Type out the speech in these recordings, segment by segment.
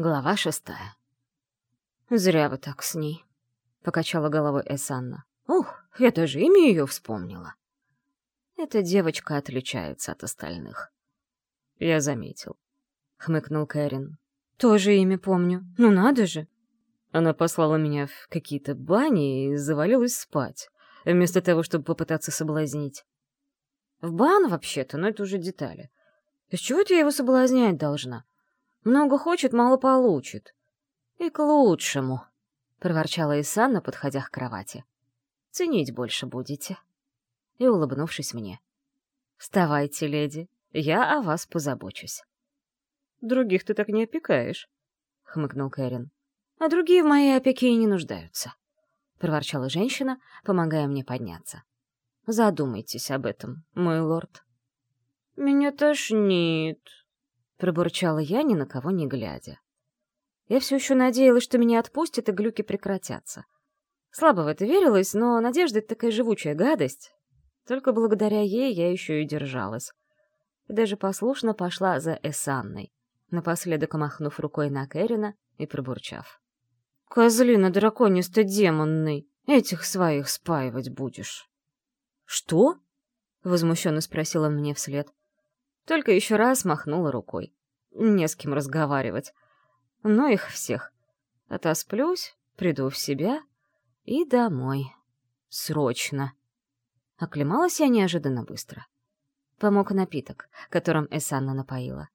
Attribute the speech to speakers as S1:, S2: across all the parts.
S1: Глава шестая. «Зря вы так с ней», — покачала головой Эсанна. «Ух, я даже имя ее вспомнила». Эта девочка отличается от остальных. Я заметил. Хмыкнул Кэрин. Тоже имя помню. Ну надо же. Она послала меня в какие-то бани и завалилась спать, вместо того, чтобы попытаться соблазнить. В бан, вообще-то, но это уже детали. Из чего-то я его соблазнять должна. Много хочет, мало получит. И к лучшему, — проворчала Исанна, подходя к кровати. Ценить больше будете. И, улыбнувшись мне. Вставайте, леди, я о вас позабочусь. Других ты так не опекаешь, — хмыкнул Кэрин. А другие в моей опеке и не нуждаются, — проворчала женщина, помогая мне подняться. Задумайтесь об этом, мой лорд. Меня тошнит, Пробурчала я, ни на кого не глядя. Я все еще надеялась, что меня отпустят и глюки прекратятся. Слабо в это верилось, но надежда — это такая живучая гадость. Только благодаря ей я еще и держалась. И даже послушно пошла за Эсанной, напоследок махнув рукой на Кэрина и пробурчав. «Козлина драконисто-демонный, этих своих спаивать будешь». «Что?» — возмущенно спросила мне вслед. Только еще раз махнула рукой. Не с кем разговаривать. Но их всех. Отосплюсь, приду в себя и домой. Срочно. Оклемалась я неожиданно быстро. Помог напиток, которым Эсанна напоила.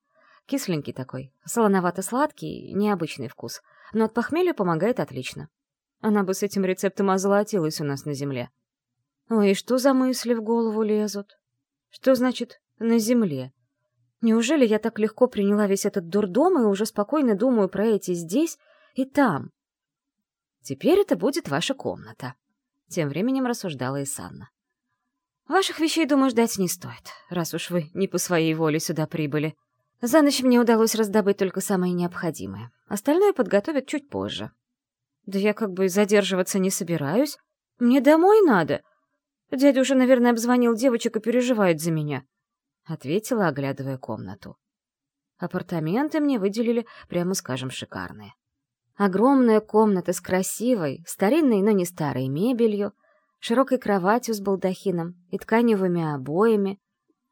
S1: Кисленький такой, солоновато-сладкий, необычный вкус, но от похмелья помогает отлично. Она бы с этим рецептом озолотилась у нас на земле. Ой, что за мысли в голову лезут? Что значит «на земле»? Неужели я так легко приняла весь этот дурдом и уже спокойно думаю про эти здесь и там? Теперь это будет ваша комната. Тем временем рассуждала Исанна. Ваших вещей, думаю, ждать не стоит, раз уж вы не по своей воле сюда прибыли. За ночь мне удалось раздобыть только самое необходимое. Остальное подготовят чуть позже. Да я как бы задерживаться не собираюсь. Мне домой надо. Дядя уже, наверное, обзвонил девочек и переживает за меня. — ответила, оглядывая комнату. Апартаменты мне выделили, прямо скажем, шикарные. Огромная комната с красивой, старинной, но не старой мебелью, широкой кроватью с балдахином и тканевыми обоями,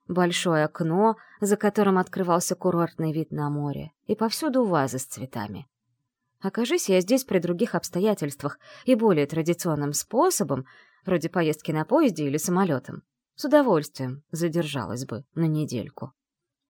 S1: большое окно, за которым открывался курортный вид на море, и повсюду вазы с цветами. Окажись я здесь при других обстоятельствах и более традиционным способом, вроде поездки на поезде или самолетом, с удовольствием задержалась бы на недельку.